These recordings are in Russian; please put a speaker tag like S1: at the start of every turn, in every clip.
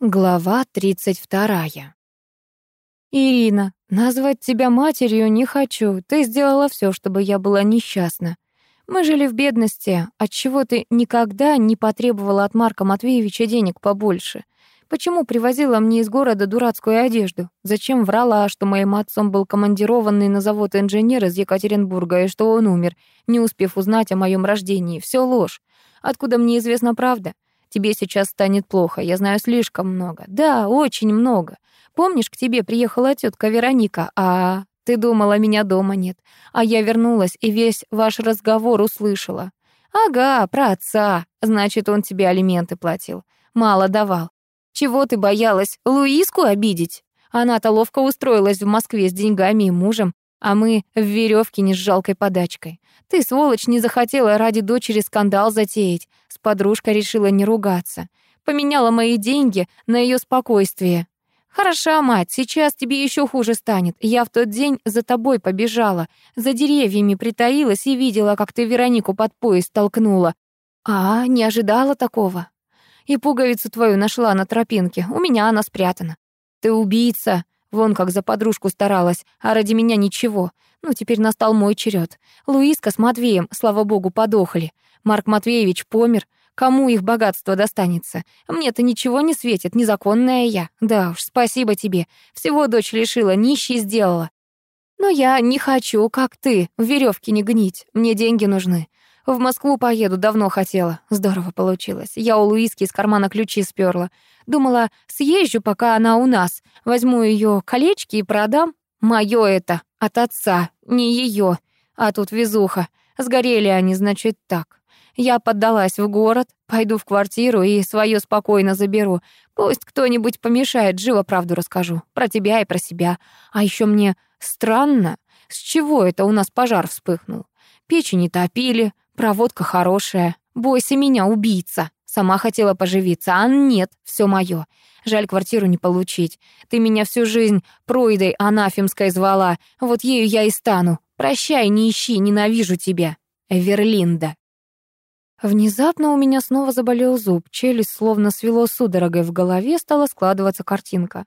S1: Глава 32. Ирина, назвать тебя матерью не хочу. Ты сделала все, чтобы я была несчастна. Мы жили в бедности, отчего ты никогда не потребовала от Марка Матвеевича денег побольше. Почему привозила мне из города дурацкую одежду? Зачем врала, что моим отцом был командированный на завод инженер из Екатеринбурга и что он умер, не успев узнать о моем рождении? Все ложь. Откуда мне известна правда? Тебе сейчас станет плохо, я знаю слишком много. Да, очень много. Помнишь, к тебе приехала тетка Вероника, а ты думала, меня дома нет. А я вернулась и весь ваш разговор услышала. Ага, про отца. Значит, он тебе алименты платил. Мало давал. Чего ты боялась? Луиску обидеть? Она-то ловко устроилась в Москве с деньгами и мужем, а мы в веревке не с жалкой подачкой. Ты, сволочь, не захотела ради дочери скандал затеять. С подружкой решила не ругаться. Поменяла мои деньги на ее спокойствие. Хороша, мать, сейчас тебе еще хуже станет. Я в тот день за тобой побежала. За деревьями притаилась и видела, как ты Веронику под поезд толкнула. А, не ожидала такого. И пуговицу твою нашла на тропинке. У меня она спрятана. Ты убийца. Вон как за подружку старалась, а ради меня ничего. Ну, теперь настал мой черед. Луиска с Матвеем, слава богу, подохли. Марк Матвеевич помер. Кому их богатство достанется? Мне-то ничего не светит, незаконная я. Да уж, спасибо тебе. Всего дочь лишила, нищей сделала. Но я не хочу, как ты, в веревке не гнить. Мне деньги нужны. В Москву поеду, давно хотела. Здорово получилось. Я у Луиски из кармана ключи сперла. Думала, съезжу, пока она у нас. Возьму ее колечки и продам. Моё это, от отца, не ее. А тут везуха. Сгорели они, значит, так. Я поддалась в город, пойду в квартиру и свое спокойно заберу. Пусть кто-нибудь помешает, живо правду расскажу. Про тебя и про себя. А еще мне странно, с чего это у нас пожар вспыхнул. Печи не топили, Проводка хорошая. Бойся меня, убийца. Сама хотела поживиться, а нет, все моё. Жаль квартиру не получить. Ты меня всю жизнь пройдой анафемской звала. Вот ею я и стану. Прощай, не ищи, ненавижу тебя. Верлинда. Внезапно у меня снова заболел зуб, челюсть словно свело судорогой в голове, стала складываться картинка.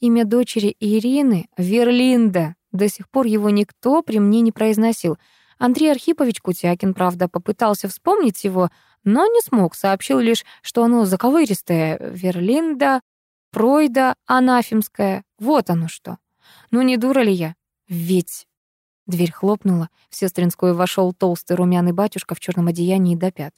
S1: Имя дочери Ирины — Верлинда. До сих пор его никто при мне не произносил — Андрей Архипович Кутякин, правда, попытался вспомнить его, но не смог, сообщил лишь, что оно заковыристое, Верлинда, Пройда, Анафемская, вот оно что. Ну не дура ли я? Ведь... Дверь хлопнула, в сестринскую вошел толстый румяный батюшка в черном одеянии до пят.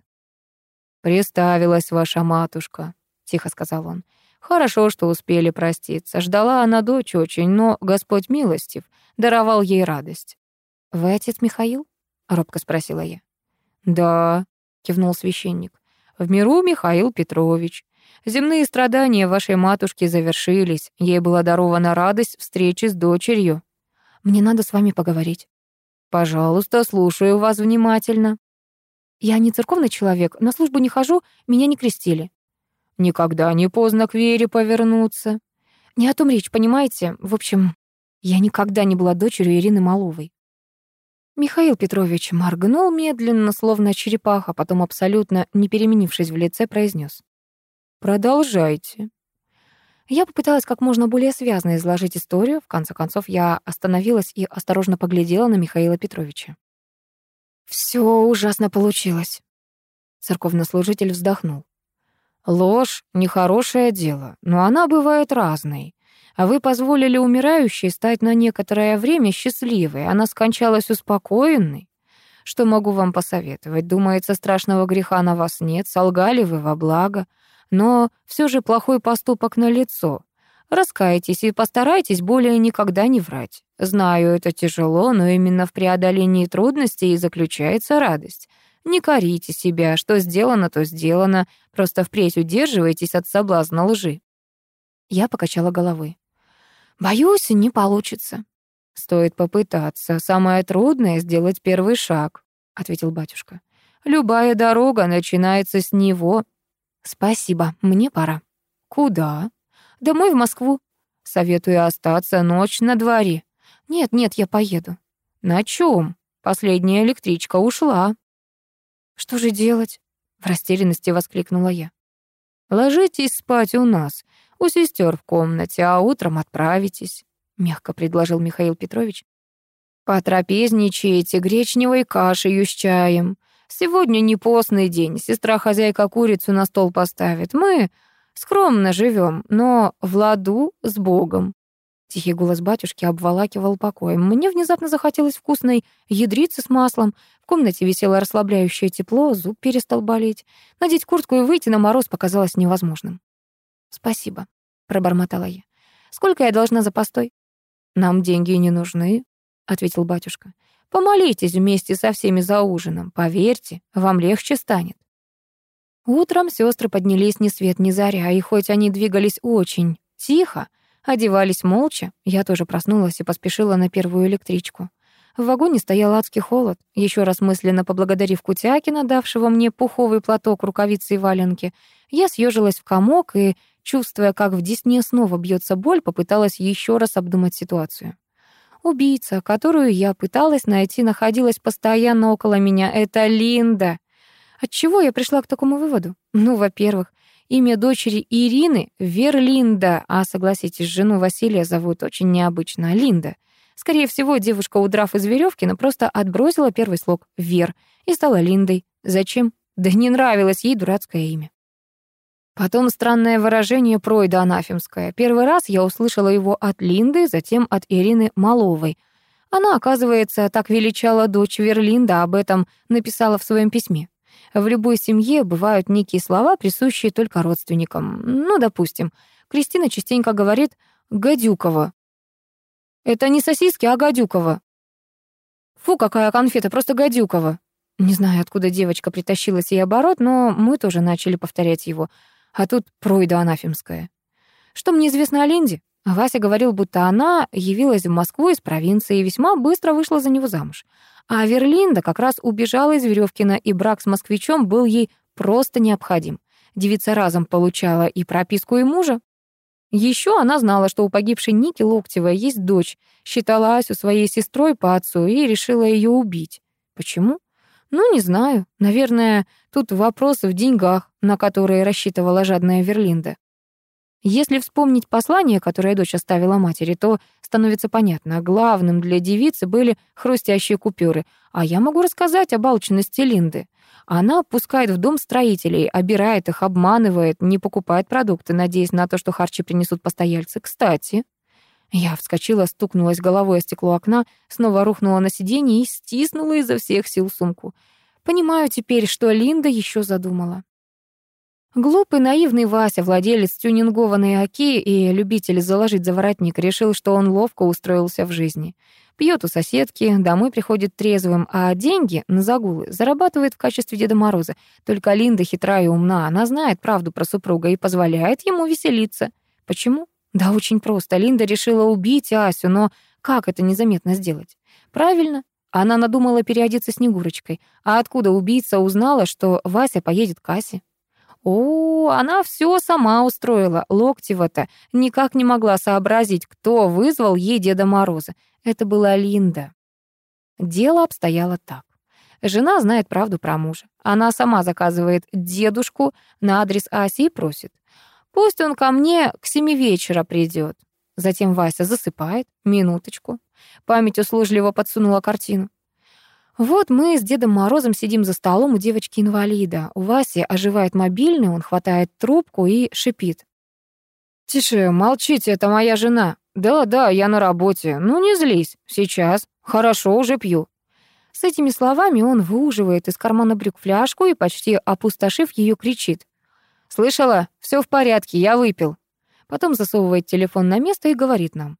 S1: «Приставилась ваша матушка», — тихо сказал он. «Хорошо, что успели проститься. Ждала она дочь очень, но Господь милостив, даровал ей радость. «Вы отец Михаил?» — робко спросила я. «Да», — кивнул священник. «В миру Михаил Петрович. Земные страдания вашей матушки завершились. Ей была дарована радость встречи с дочерью. Мне надо с вами поговорить». «Пожалуйста, слушаю вас внимательно». «Я не церковный человек, на службу не хожу, меня не крестили». «Никогда не поздно к вере повернуться». «Не о том речь, понимаете? В общем, я никогда не была дочерью Ирины Маловой. Михаил Петрович моргнул медленно, словно черепаха, потом, абсолютно не переменившись в лице, произнес: «Продолжайте». Я попыталась как можно более связно изложить историю. В конце концов, я остановилась и осторожно поглядела на Михаила Петровича. Все ужасно получилось. Церковнослужитель вздохнул. Ложь — нехорошее дело, но она бывает разной. А вы позволили умирающей стать на некоторое время счастливой. Она скончалась успокоенной. Что могу вам посоветовать? Думается, страшного греха на вас нет, солгали вы во благо. Но все же плохой поступок на лицо. Раскайтесь и постарайтесь более никогда не врать. Знаю, это тяжело, но именно в преодолении трудностей и заключается радость. Не корите себя, что сделано, то сделано. Просто впредь удерживайтесь от соблазна лжи. Я покачала головой. Боюсь, не получится. Стоит попытаться. Самое трудное — сделать первый шаг, — ответил батюшка. Любая дорога начинается с него. Спасибо, мне пора. Куда? Домой в Москву. Советую остаться ночь на дворе. Нет, нет, я поеду. На чем? Последняя электричка ушла. Что же делать? В растерянности воскликнула я. Ложитесь спать у нас. У сестер в комнате, а утром отправитесь», — мягко предложил Михаил Петрович. «Потрапезничаете гречневой кашей с чаем. Сегодня не постный день, сестра-хозяйка курицу на стол поставит. Мы скромно живем, но в ладу с Богом. Тихий голос батюшки обволакивал покоем. Мне внезапно захотелось вкусной ядрицы с маслом. В комнате висело расслабляющее тепло, зуб перестал болеть. Надеть куртку и выйти на мороз показалось невозможным. «Спасибо», — пробормотала я. «Сколько я должна за постой?» «Нам деньги не нужны», — ответил батюшка. «Помолитесь вместе со всеми за ужином. Поверьте, вам легче станет». Утром сестры поднялись ни свет ни заря, и хоть они двигались очень тихо, Одевались молча. Я тоже проснулась и поспешила на первую электричку. В вагоне стоял адский холод. Еще раз мысленно поблагодарив Кутякина, давшего мне пуховый платок, рукавицы и валенки, я съежилась в комок и, чувствуя, как в десне снова бьется боль, попыталась еще раз обдумать ситуацию. Убийца, которую я пыталась найти, находилась постоянно около меня. Это Линда. Отчего я пришла к такому выводу? Ну, во-первых, Имя дочери Ирины — Верлинда, а, согласитесь, жену Василия зовут очень необычно — Линда. Скорее всего, девушка, удрав из Верёвкина, просто отбросила первый слог «Вер» и стала Линдой. Зачем? Да не нравилось ей дурацкое имя. Потом странное выражение «пройда анафемское». Первый раз я услышала его от Линды, затем от Ирины Маловой. Она, оказывается, так величала дочь Верлинда, об этом написала в своем письме. В любой семье бывают некие слова, присущие только родственникам. Ну, допустим, Кристина частенько говорит «гадюкова». Это не сосиски, а гадюкова. Фу, какая конфета, просто гадюкова. Не знаю, откуда девочка притащила сей оборот, но мы тоже начали повторять его. А тут пройда анафемская. Что мне известно о Линде? Вася говорил, будто она явилась в Москву из провинции и весьма быстро вышла за него замуж. А Верлинда как раз убежала из Веревкина, и брак с москвичом был ей просто необходим. Девица разом получала и прописку, и мужа. Еще она знала, что у погибшей Ники Локтевой есть дочь, считала Асю своей сестрой по отцу и решила ее убить. Почему? Ну, не знаю. Наверное, тут вопрос в деньгах, на которые рассчитывала жадная Верлинда. Если вспомнить послание, которое дочь оставила матери, то становится понятно, главным для девицы были хрустящие купюры. А я могу рассказать об алчности Линды. Она пускает в дом строителей, обирает их, обманывает, не покупает продукты, надеясь на то, что харчи принесут постояльцы. Кстати, я вскочила, стукнулась головой о стекло окна, снова рухнула на сиденье и стиснула изо всех сил сумку. Понимаю теперь, что Линда еще задумала. Глупый, наивный Вася, владелец тюнингованной оки и любитель заложить заворотник, решил, что он ловко устроился в жизни. Пьет у соседки, домой приходит трезвым, а деньги на загулы зарабатывает в качестве Деда Мороза. Только Линда хитрая и умна, она знает правду про супруга и позволяет ему веселиться. Почему? Да очень просто. Линда решила убить Асю, но как это незаметно сделать? Правильно, она надумала переодеться Снегурочкой. А откуда убийца узнала, что Вася поедет к Асе? О, она все сама устроила. Локтева-то никак не могла сообразить, кто вызвал ей Деда Мороза. Это была Линда. Дело обстояло так. Жена знает правду про мужа. Она сама заказывает дедушку на адрес Аси и просит. Пусть он ко мне к семи вечера придет. Затем Вася засыпает. Минуточку. Память услужливо подсунула картину. Вот мы с Дедом Морозом сидим за столом у девочки-инвалида. У Васи оживает мобильный, он хватает трубку и шипит. «Тише, молчите, это моя жена. Да-да, я на работе. Ну не злись, сейчас. Хорошо, уже пью». С этими словами он выуживает из кармана брюк фляжку и, почти опустошив ее, кричит. «Слышала? Все в порядке, я выпил». Потом засовывает телефон на место и говорит нам.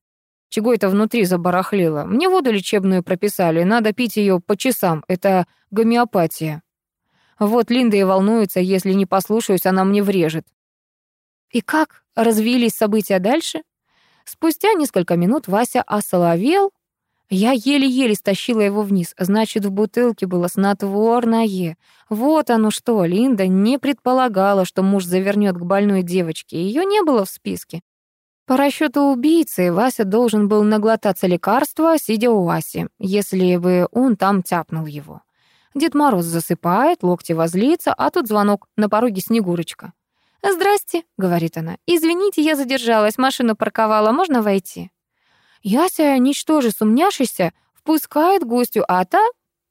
S1: Чего это внутри забарахлило? Мне воду лечебную прописали, надо пить ее по часам, это гомеопатия. Вот Линда и волнуется, если не послушаюсь, она мне врежет. И как развились события дальше? Спустя несколько минут Вася осоловел. Я еле-еле стащила его вниз. Значит, в бутылке было снотворное. Вот оно что, Линда не предполагала, что муж завернет к больной девочке. Ее не было в списке. По расчету убийцы, Вася должен был наглотаться лекарства, сидя у Васи, если бы он там тяпнул его. Дед Мороз засыпает, локти возлится, а тут звонок, на пороге Снегурочка. «Здрасте», — говорит она. «Извините, я задержалась, машину парковала, можно войти?» Яся, ничтоже сумняшися, впускает гостю, а та...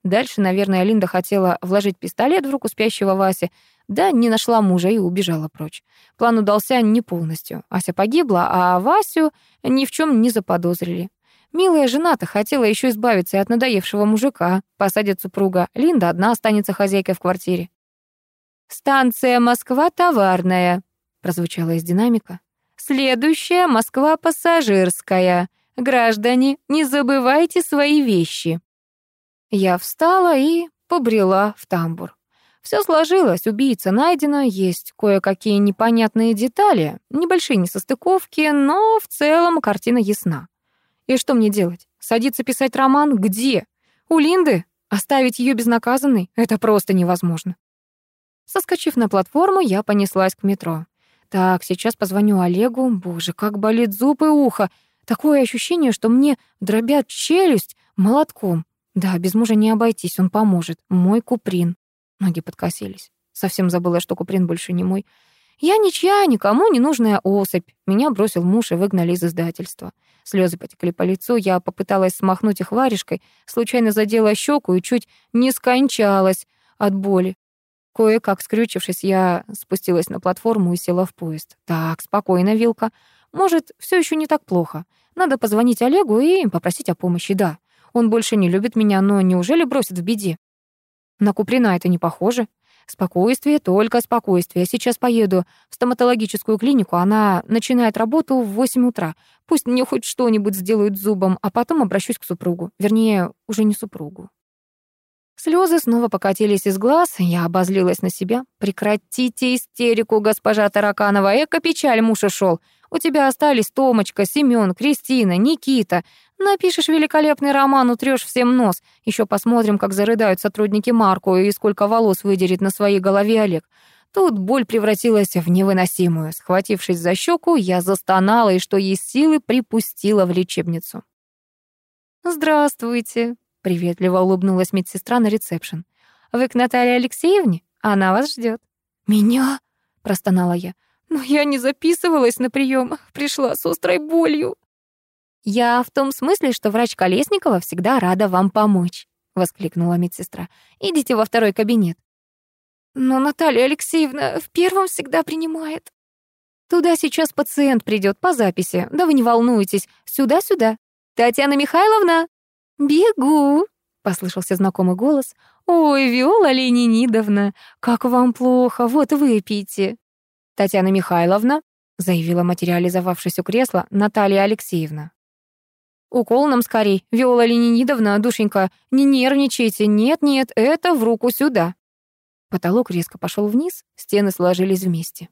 S1: Дальше, наверное, Линда хотела вложить пистолет в руку спящего Васи, да не нашла мужа и убежала прочь. План удался не полностью. Ася погибла, а Васю ни в чем не заподозрили. Милая жена-то хотела еще избавиться от надоевшего мужика, посадит супруга. Линда одна останется хозяйкой в квартире. «Станция Москва товарная», — прозвучало из динамика. «Следующая Москва пассажирская. Граждане, не забывайте свои вещи». Я встала и побрела в тамбур. Все сложилось, убийца найдена, есть кое-какие непонятные детали, небольшие несостыковки, но в целом картина ясна. И что мне делать? Садиться писать роман? Где? У Линды? Оставить ее безнаказанной? Это просто невозможно. Соскочив на платформу, я понеслась к метро. Так, сейчас позвоню Олегу. Боже, как болит зуб и ухо. Такое ощущение, что мне дробят челюсть молотком. Да, без мужа не обойтись, он поможет. Мой Куприн. Ноги подкосились. Совсем забыла, что Куприн больше не мой. Я ничья, никому не нужная особь. Меня бросил муж и выгнали из издательства. Слезы потекли по лицу, я попыталась смахнуть их варежкой, случайно задела щеку и чуть не скончалась от боли. Кое-как скрючившись, я спустилась на платформу и села в поезд. Так, спокойно, Вилка. Может, все еще не так плохо. Надо позвонить Олегу и попросить о помощи, да. Он больше не любит меня, но неужели бросит в беде? На Куприна это не похоже. Спокойствие, только спокойствие. Сейчас поеду в стоматологическую клинику. Она начинает работу в 8 утра. Пусть мне хоть что-нибудь сделают зубом, а потом обращусь к супругу. Вернее, уже не супругу. Слезы снова покатились из глаз, я обозлилась на себя. «Прекратите истерику, госпожа Тараканова, эко-печаль муж ушел. У тебя остались Томочка, Семён, Кристина, Никита. Напишешь великолепный роман, утрёшь всем нос. Ещё посмотрим, как зарыдают сотрудники Марку и сколько волос выдерет на своей голове Олег. Тут боль превратилась в невыносимую. Схватившись за щеку, я застонала и, что есть силы, припустила в лечебницу. «Здравствуйте», — приветливо улыбнулась медсестра на ресепшн. «Вы к Наталье Алексеевне? Она вас ждёт». «Меня?» — простонала я. «Но я не записывалась на прием, пришла с острой болью». «Я в том смысле, что врач Колесникова всегда рада вам помочь», — воскликнула медсестра. «Идите во второй кабинет». «Но Наталья Алексеевна в первом всегда принимает». «Туда сейчас пациент придет по записи. Да вы не волнуйтесь. Сюда-сюда. Татьяна Михайловна!» «Бегу!» — послышался знакомый голос. «Ой, Виола Ленинидовна, как вам плохо, вот выпейте». «Татьяна Михайловна», — заявила материализовавшись у кресла Наталья Алексеевна. Укол нам скорей. Виола Ленинидовна, душенька, не нервничайте. Нет-нет, это в руку сюда. Потолок резко пошел вниз, стены сложились вместе.